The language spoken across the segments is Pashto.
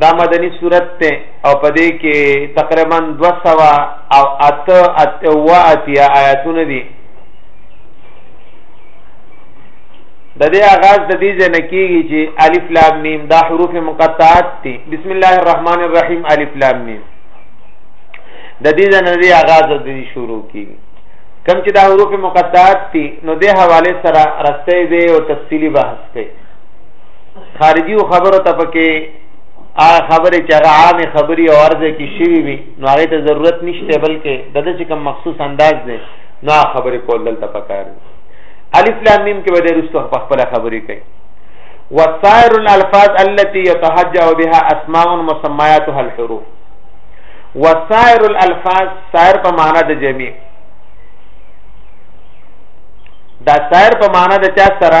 دا مدنی صورت ته او په دې کې تقریبا 200 او ات ات و اتیا آیاتونه دي د دې آغاز د دې ځنه کیږي چې الف لام میم دا حروف مقطعات دي بسم الله الرحمن الرحیم الف لام میم د دې ځنه دې آغاز د دې شروع کیږي کم چې دا حروف مقطعات دي نو د حواله سره رسته دی او تفصیلی بحث دی خارجي خبرو ته پکې هغه خبرې چې هغه عامې خبرې او ارزه کې شوي وي نو هغه ته ضرورت نشته بلکې د دې چې کوم مخصوص انداز دی نو خبرې کول دلته پکار دي الف لام میم کې به د رسو په خپل خبرې کوي وسائر الالفاظ التي يتهجا بها اسماء مسمياتها الحروف وسائر الالفاظ سائر په معنا د جميع دا سائر په معنا د چا سره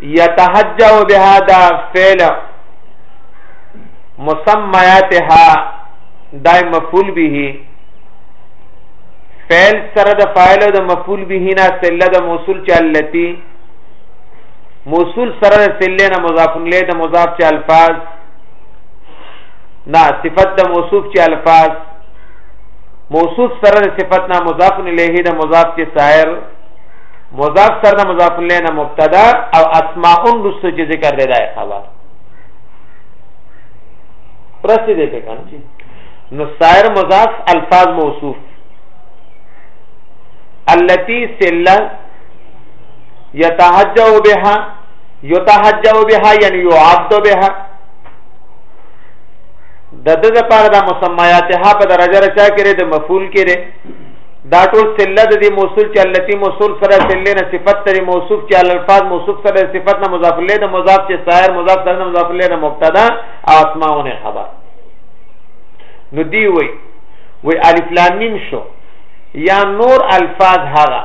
یتهجع بها دا فعل مسمیاتها دای مفعول به فعل سره د فاعل او د مفعول به نه سله د موصول چالتی موصول سره د سله نه مضاف الیه د مضاف چ الفاظ نه صفت د موصوف چ الفاظ موصوف سره د صفت نه مضاف الیه د مضاف چ سائر مضاف سره د مضاف الیه نه مبتدا او اسماء رسو چې ذکر دی دا خبر پرسته دی په کنه نو سایر مضاف الفاظ موصوف التي سلا يتهجع بها يتهجع بها يعني يعد بها د د لپاره د مسمياتها په درجه رچا کړي د مفعول کړي دا ټول سله د دې موصول چې التی موصول سره سله نه صفت تر موصوف چې الفاظ موصوف سره صفت نه مضاف له نه مضاف چې سایر مضاف سره نه مضاف له نه مبتدا او اسماونه خبر نو دی وی وی الف لام میم شو یا نور الفاظ هغه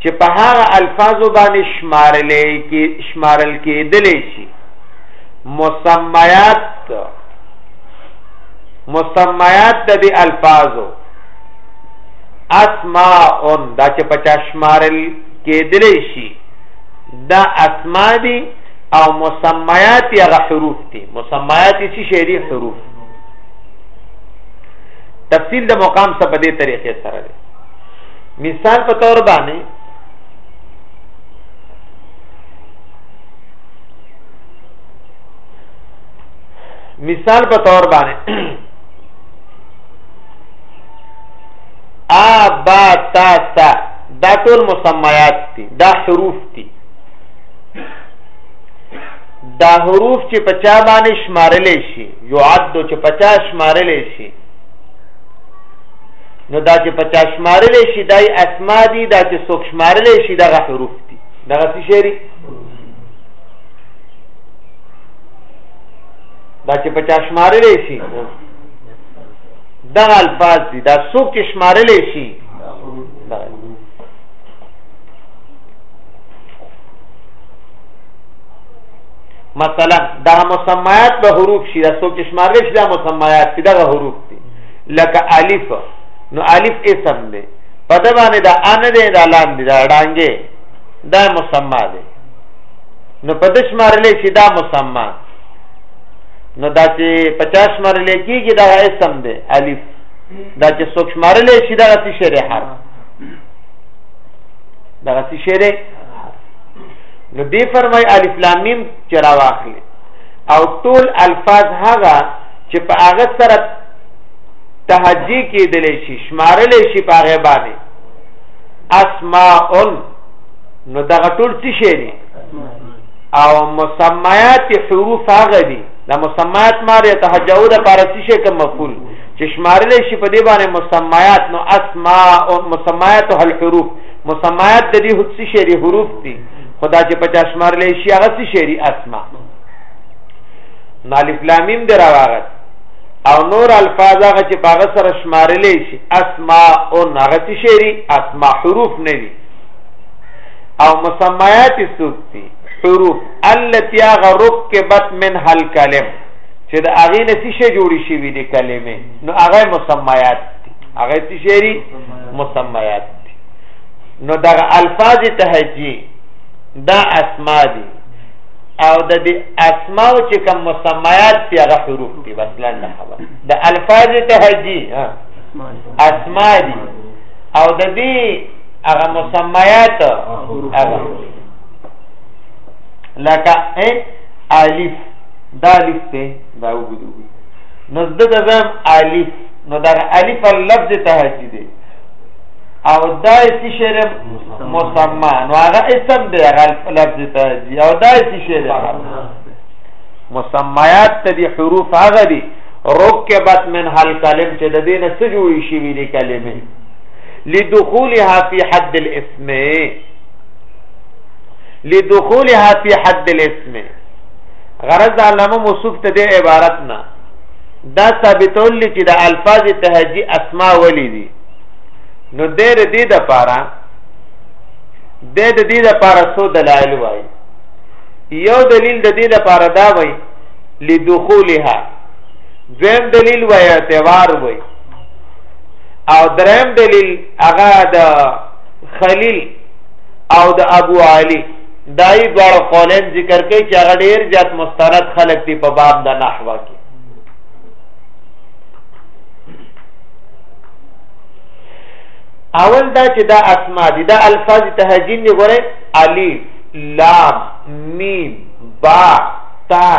چې په هغه الفاظو باندې شمارل کې شمارل کېدل شي مسمیات مسمیات د دې الفاظو اسماء دا چې په چا شمارل کېدلی شي دا اسماء دي او مسمیات یا حروف دي مسمیات چې شی دي حروف تفصیل د مقام څخه په دې طریقې سره دی مثال په تور باندې مثال په تور باندې ا با تا سا دا ټول مسميات دي دا حروف دي دا حروف چې په چا باندې شمارل شي يعد چې په چا شمارل شي نو دا چې په چا شمارل شي دای اسما دي دا چې څوک شمارل شي دغه حروف دي دغه څه شي دا چې په چا شمارل شي دغه الفاظ دي دا څوک چې شمارل شي مثلا دا مسميات به حروف شي دا څوک چې شمارل شي دا مسميات دي دغه حروف دي لکه الف نو الف اسم دی په د باندې دا ان دی دا لام دی دا ډانګې دا مسما دی نو په دشمارلې چې دا مسما نو دا چې 50 شمارل کېږي دا اسم دی الف دا چې څوک شمارل شي دا څه شری حرف دا څه شری نو دی فرمای الف لام میم چې راواخلي او ټول الفاظ هغه چې په هغه سره تهجی کېدل شي شمارل شي په هغه باندې اسماء نو دا ټول څه شی دي او مسميات حروف هغه دي دا مسميات ماره تهجو د پارسی شي کوم مفعول چې شمارل شي په دې باندې مسميات نو اسماء او مسميات هل حروف مسميات د دې هڅه شي دي حروف دي خدا چې په چا شمارل شي هغه څه شي دي اسماء نو الف لام میم دراوغت او نور الفاظ هغه چې په هغه سره شمارل شي اسماء او هغه څه شي دي اسماء حروف نه دي او مسميات سوق حروف التي غركبت من هل کلم چې د اغه نه څه شی جوړی شي وي د کلمې نو اغه مسميات دي اغه څه شی مسميات دي نو د الفاظ تهجی دا اسماء دي او د دې اسماء چې کوم مسميات دي هغه حروف دي بس لنډه خبره د الفاظ تهجی اسماء دي او د دې هغه مسميات هغه لکه ا الف دا الف ته دا وګورو نو د دغم الف نو دا الف لفظ تهجی دی او دا سی شعر مسمى نو هغه اسم دی هغه لفظ تهجی او دا سی شعر مسميات ته دي حروف هغه دي رکبت من هل کلم چې د دینه څه جوړی شي ویلي کلمه لدخولها في حد الاسم لدخولها فی حد الاسم غرض علامه موصوف ته د عبارت نه دا ثابتول چې د الفاظ تهجی اسماء ولی دي نو د دې د پاره د دې د پاره سو دلایل وای یو دلیل د دې د پاره دا وای لدخولها دویم دلیل وای اعتبار وای او دریم دلیل هغه د خلیل او د ابو علی دای دوړ قولین ذکر کوي چې هغه ډیر زیات مستند خلق دی په باب د نحو کې اول دا چې دا اسماء دي دا الفاظ تهجین دی ګوره الف لام میم با تا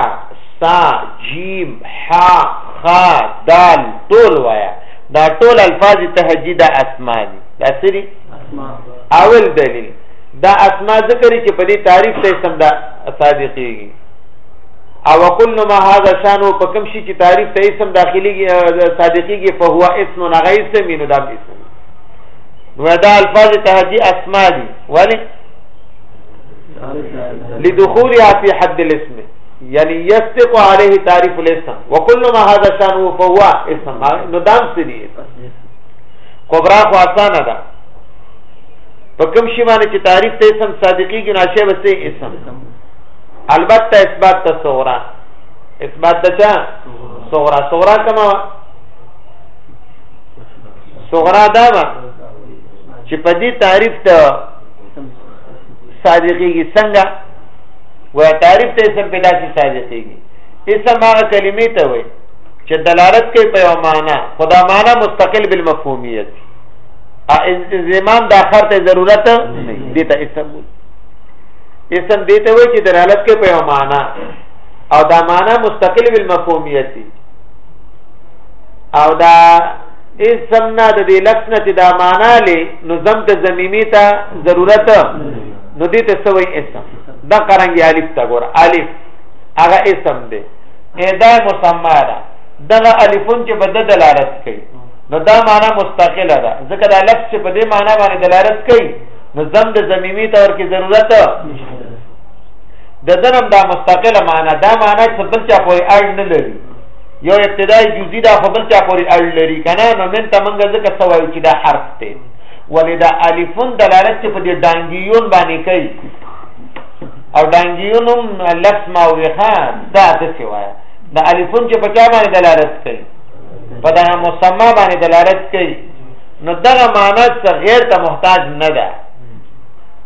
سا جیم ح خ دال ټول وایا دا ټول الفاظ تهجی دا اسماء دي دا سری اول دلیل دا اسماء ذکر چې په دې تعریف ته سم دا صادقيږي او وقل ما هذا شان په کوم شي چې تعریف ته اسم داخليږي صادقيږي فهو اسم غيث من دا اسم نو دا الفاظ تهدي اسماء دي ولی لدخولها في حد الاسم یعنی یستق علیه تعریف الاسم وکل ما هذا شانه فهو اسم نو دام سری کبرا خو اسانه ده په کوم شی باندې چې تعریف ته اسم صادقي کې ناشه وسته اسم البته اثبات ته صغرا اثبات ته چا صغرا صغرا کما صغرا دا وا چې په دې تعریف ته صادقي کې څنګه و تعریف ته اسم پیدا شي صادقي کې اسم هغه کلمې ته وایي چې دلالت کوي په یو معنا خدا معنا مستقل بالمفهومیت زمام د اخر ته ضرورت نه دي ته اسم اسم دې ته وایي چې دلالت کوي په یو معنا او دا معنا مستقل بالمفهومیت دي او دا اسم نه د دې لفظ نه چې دا معنا لې نو زم ته زمینی ته ضرورت نو دې ته سوې اسم دا قرانګي الف تا ګور الف هغه اسم دی ادا مسما ده دغه الفون چې په د دلالت کوي نو دا معنا مستقله ده ځکه دا لفظ چې په دې معنا باندې دلالت کوي نو زم د زميمي تور کې ضرورت د ځنم دا مستقله معنا دا معنا چې بل چا پورې اړ نه لري یو ابتدای جزئی دا خو بل چا پورې اړ لري کنه نو من ته منګه ځکه سوایو چې دا حرف ته ولې دا الفون دلالت چې په دې ډانګیون باندې کوي او دانګیونم لس ما ویخا دا د څه وای د الفون چې په چا باندې دلالت کوي په دا مسما باندې دلالت کوي نو دغه معنی څه غیر ته محتاج نه ده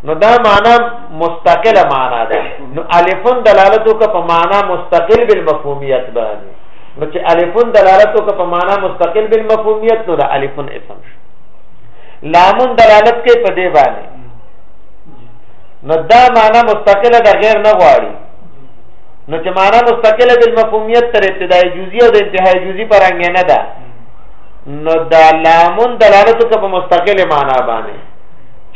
نو دا معنی مستقله معنی ده نو الفون دلالت وکړه په معنی مستقل بالمفهومیت باندې نو چې الفون دلالت وکړه په معنی مستقل بالمفهومیت نو دا الفون اسم شو لامون دلالت کوي په دې باندې نو دا معنی مستقله د غیر نه غواړي نو چې معنی مستقله د مفهومیت تر ابتدای جزئی او د انتهای جزئی پر انګ نه ده نو دا لامون دلالت کوي په مستقله معنی باندې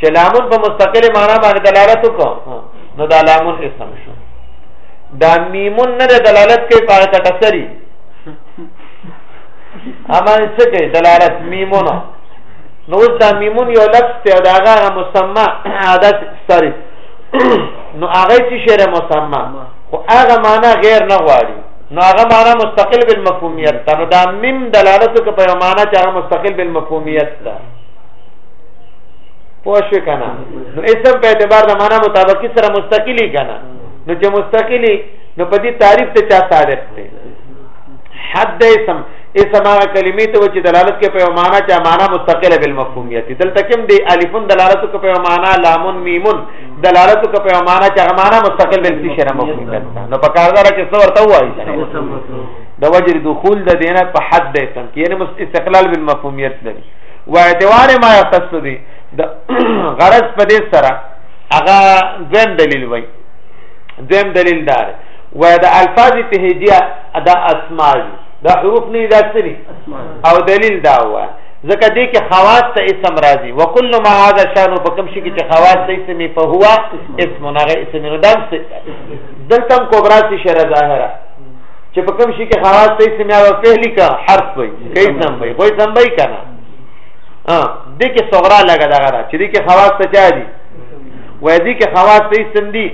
چې لامون په مستقله معنی باندې دلالت کوي نو دا لامون اسم شو دا میمون نه دلالت کوي په کټسری امان څه کوي دلالت میمونه نو اوس دا میمون یو لفظ ته او دا هغه مسما عادت سری نو هغه چې شعر مسما خو هغه معنا غیر نه غواړي نو هغه معنا مستقل بالمفهومیت ته نو دا میم دلالت کوي په معنا چې هغه مستقل بالمفهومیت ته پوه شو کنه نو اسم په اعتبار د معنا مطابقي سره مستقلی کنه نو چې مستقلی نو په دې تعریف ته چا صادق دی حد اسم اسم هغه کلمې ته چې دلالت کوي په معنا چې معنا مستقله بالمفهومیت دلته کوم دی الفون دلالت کوي په معنا لامون میمون دلالت کوي په معنا چې معنا مستقل بالفعل شنه مفهومیت نو په کار دره کې څور ته وایي د وجر دخول د دینه په حد د اسم کې یعنی استقلال بالمفهومیت لري و اعتبار ما یختص دي د غرض په دې سره هغه ځم دلیل وای ځم دلیل دار و د الفاظ تهجیه ادا اسماء دا حروف نه دا څه دي او دلیل دا و ځکه دې کې خواص ته اسم راځي وکل ما هذا شان په کوم شي کې چې خواص ته اسم په هوا اسم نه غي اسم نه دام څه دلته کبرا څه شر ظاهره چې په کوم شي کې خواص ته اسم یا فعلی کا حرف وي کای سم وي کوئی سم وي کنه ها دې کې صغرا لګا دا غره چې دې کې خواص ته چا دي وې دې کې خواص ته اسم دي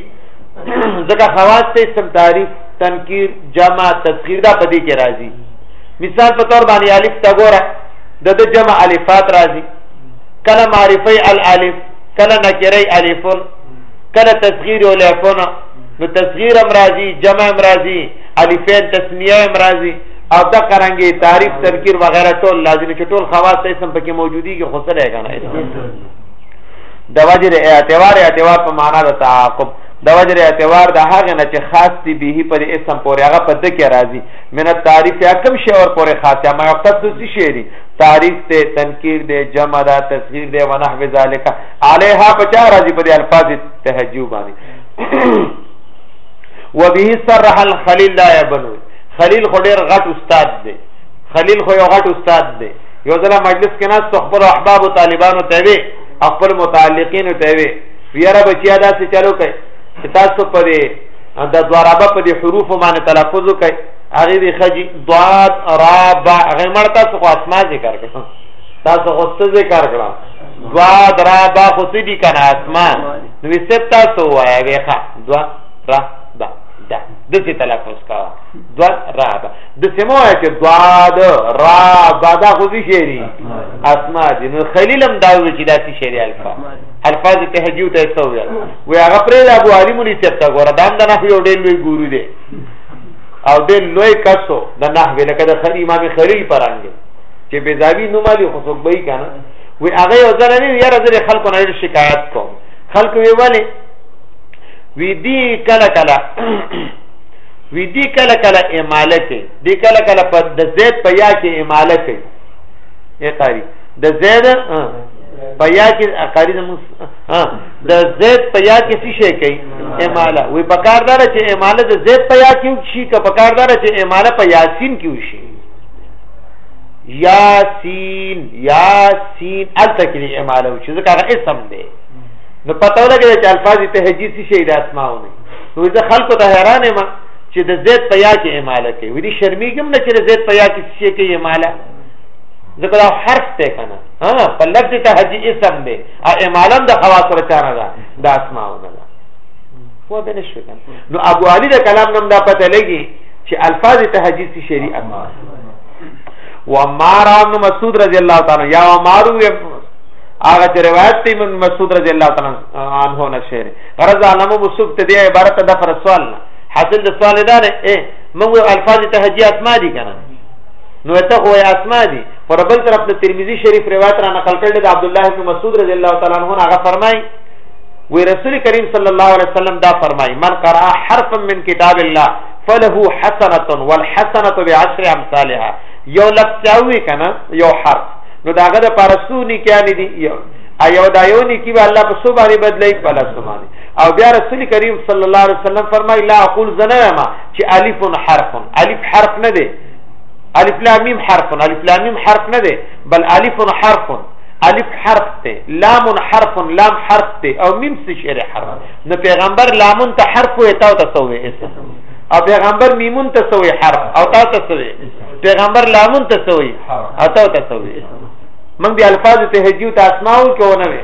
ځکه خواص ته اسم تعریف تنکیر جمع تصغیر دا په دې کې راځي مثال په تور باندې الف تا ګوره د د جمع الفات راځي کله معرفه الالف کله نکره الف کله تصغیر الفن نو تصغیر هم راځي جمع هم راځي الفین تسنیه هم راځي او دا قرانګي تعریف تذکیر وغیرہ ټول لازم چې ټول خواص ته اسم پکې موجودي کې خو سره کنه د وجه اعتبار اعتبار په معنا د تعاقب د وجر اعتبار د هغه نه چې خاص دی به په دې اسم پورې هغه په دکې راځي من تعریف یا کم شی اور پورې خاص یا ما یقصد څه شی دی تعریف ته تنکیر دی جمع دا تصغیر دی و نحو ذالک علیها په چا راځي په دې الفاظ تهجو باندې وبه صرح الخلیل لا یبنو خلیل خو ډیر غټ استاد دی خلیل خو یو غټ استاد دی یو ځله مجلس کې ناس خپل احباب او طالبانو ته وی خپل متعلقین ته وی ویاره بچیا دا څه چلو کوي چې تاسو په دې د ضربه په دې حروف باندې تلفظ کوي هغه دې خجی ضاد را با هغه مړ تاسو خو اسما ذکر کړو تاسو خو څه ذکر کړو ضاد را با خو څه دي کنه اسما نو ست تاسو وایې وخا ضا را با دا د څه تلفظ کا ضا را با د څه مو چې ضاد را با دا خو دې شری اسما دې نو خلیلم دا چې دا څه شری الفا الفاظ تهجیو ته څو ویل وی هغه پرې د ابو علي مولي صاحب ته ګوره دا د نحوی یو ډېر لوی ګورو دی او د لوی کسو د نحوی لکه د خلی امام خلیل پرانګي چې بزاوی نو مالي خو څوک به کنه وی هغه یو ځل نه یاره د خلکو نه شکایت کوم خلکو وی ولی وی دی کله کله وی دی کله کله اماله کوي دی کله کله په د زید په یا کې اماله کوي اقاری د زید په یا کې قاری زموږ ها د زید په یا کې څه شي کوي اماله وی په کار دار چې اماله د زید په یا کې شي که په کار دار چې اماله په یاسین کې شي یاسین یاسین الته کې اماله چې ځکه هغه اسم دی نو پته ولګی چې الفاظ ته هجی څه شي د اسماونه نو زه خلکو ته حیران یم چې د زید په یا کې اماله کوي وی دي شرمېږم نه چې د زید په یا کې څه کوي اماله ځکه دا حرف ته کنه ها په لفظ ته حجی اسم دی او امالم د خواص سره چانه ده د اسماونه ده خو به نشو کنه نو ابو علي د کلام نم دا پته لګي چې الفاظ ته حجی سي شریعت و عمار بن مسعود رضی الله تعالی یا عمار هغه چې روایت دی من مسعود رضی الله تعالی عنه نشهره غرض علم مسعود ته دی عبارت ده پر سوال نه حاصل د سوال دا نه موږ الفاظ ته حجی اسما دي کنه نو ته خو اسما دي پر بل طرف د ترمذی شریف روایت را نقل کړل د عبد الله بن مسعود رضی الله تعالی عنہ هغه فرمای وی رسول کریم صلی الله علیه وسلم دا فرمای من قرأ حرفا من کتاب الله فله حسنه والحسنه بعشر امثالها یو لفظ چاوي کنه یو حرف نو داغه د پرسونی کیانی دی یو ایو دا یو نیکی به الله په سو باندې بدلای په لاس باندې او بیا رسول کریم صلی الله علیه وسلم فرمای لا اقول زنما چې الف حرف الف حرف نه دی الف لام میم حرف الف لام میم حرف نه دی بل الف حرف الف حرف ته لام حرف لام حرف ته او میم څه شی حرف نو پیغمبر لامون ته حرف وې تا ته سوې اسم او پیغمبر میمون ته سوې حرف او تا ته سوې پیغمبر لامون ته سوې او تا ته سوې اسم من بیا الفاظ ته هجیو ته اسماو کې ونه وي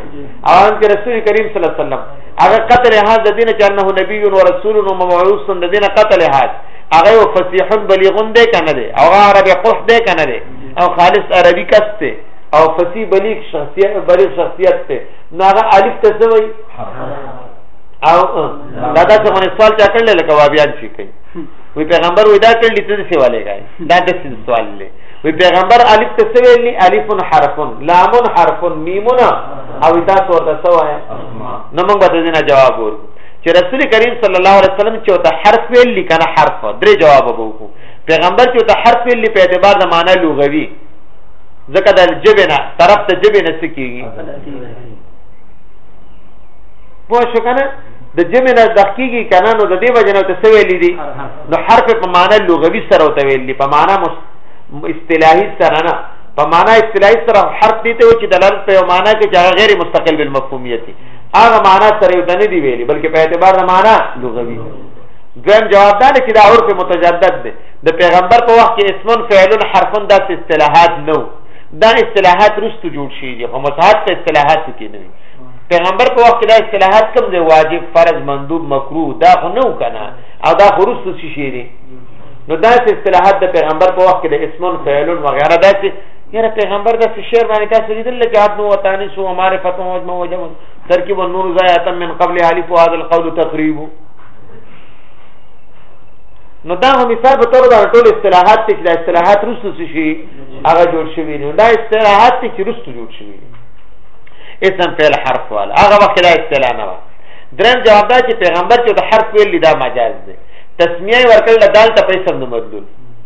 او ان کې رسول کریم صلی الله علیه وسلم هغه قتل هاذ د دین چې انه نبی او رسول او مبعوث د دین قتل هاذ هغه یو فصیح بلیغ دی کنه دی او هغه عربي قص دی کنه دی او خالص عربي کس دی او فصیح بلیغ شخصیت بلیغ شخصیت دی نو هغه الف ته څه وایي او دا دا څنګه سوال چا کړل لکه وابیان شي کوي وی پیغمبر وی دا کړل چې څه والے غای دا د سوال لې وی پیغمبر الف ته څه ویلي الف حرف لام حرف میم او دا څور د څه وای نو موږ به دې نه جواب ورکړو چې رسول کریم صلی الله علیه وسلم چې ته حرف ویل لیکنه حرف درې جواب وبو پیغمبر چې ته حرف ویل په اعتبار د معنی لغوي ځکه د جبنه طرف ته جبنه سکیږي پوه شو کنه د جمع نه دقیقي کنه نو د دې وجنه ته څه ویلې دي نو حرف په معنی لغوي سره وته ویلې په معنی اصطلاحي سره نه په معنا اصطلاحي سره حرف دي ته چې دلالت په معنا کې چې غیر مستقل بالمفهومیت هغه معنا سره یو نه دی ویلي بلکې په اعتبار د معنا لغوي دویم جواب دا دی چې دا عرف متجدد دی د پیغمبر په وخت کې اسمن فعلن حرفن داسې اصطلاحات نو دا اصطلاحات رستو جوړ شي دي خو مصحف ته اصطلاحات کې نه پیغمبر په وخت کې دا اصطلاحات کوم دی واجب فرض مندوب مکروه دا خو نو کنه او دا خو رستو شي دي نو داسې اصطلاحات د پیغمبر په وخت کې د اسمن فعلن وغیرہ داسې یره پیغمبر د شعر باندې تاسو لیدل لکه عدن و تانس و معرفت و مجمع و جمع ترکیب النور زایات من قبل الف هذا القول تقریب نو دا هم مثال په تور باندې ټول اصطلاحات چې دا اصطلاحات رسو شي هغه جوړ شوی نو دا اصطلاحات چې رسو جوړ شوی اسم فعل حرف وال هغه وخت دا اصطلاح نه و درم جواب دا چې پیغمبر چې د حرف ویل دا مجاز دی تسمیه ورکړل دال ته په اسم نه مدلول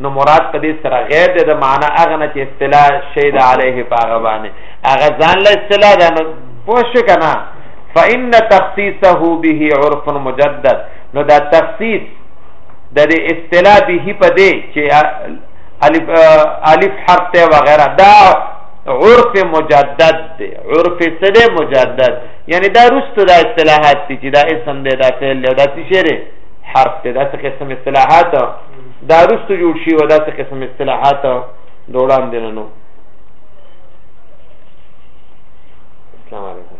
نو مراد په دې سره غیر دی د معنا هغه نه چې اصطلاح شهید علیه په هغه باندې هغه ځان له اصطلاح ده نو پوه شو که نه فإن تخصیصه به عرف مجدد نو دا تخصیص د دې اصطلاح به په دې چې الف الف حرف ته وغیرہ دا عرف مجدد دی عرف څه دی مجدد یعنی دا رستو دا اصطلاحات دي چې دا اسم دی دا فعل دی دا څه شی دی حرف دی دا څه قسم اصطلاحات دا رستو جوړ شي و داسې قسم اصطلاحات د وړاندې نه نو السلام علیکم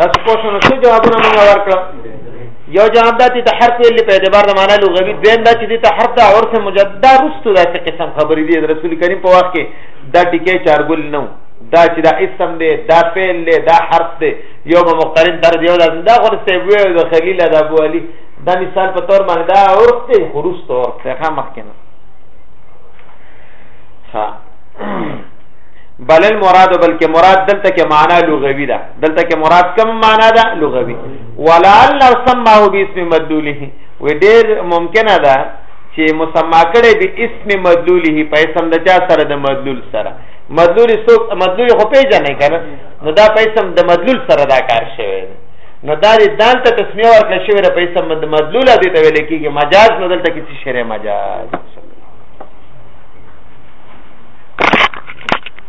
تاسو کو شنو څه جوابونه موږ ورکړه یو جواب دا چې حرف ویل په اعتبار د معنا لغوي دویم دا چې د حرف د عرف مجدد رستو داسې قسم خبرې دي رسول کریم په وخت کې دا ټکی چارګل نه دا چې دا اسم دی دا فعل دی دا حرف دی یو به مقترن تر دیو لازم دا خو څه وی د خلیل د ابو علی دا مثال په تور باندې دا اورته خروس تور ته ښه مخکنه ها بل المراد بلکې مراد دلته کې معنا لغوي ده دلته کې مراد کوم معنا ده لغوي ولعل سماه باسم مدلوله و ډېر ممکنه ده چې مسما کړي به اسم مدلوله په اسم د چا سره د مدلول سره مدلول څوک مدلول خو پیژنې کنه نو دا په اسم د مدلول سره دا کار شوی دی نو دا د دال ته تسمیه ورکړل شوې ده په اسم د مدلول دي ته ویل کېږي مجاز نو دلته کې څه شری مجاز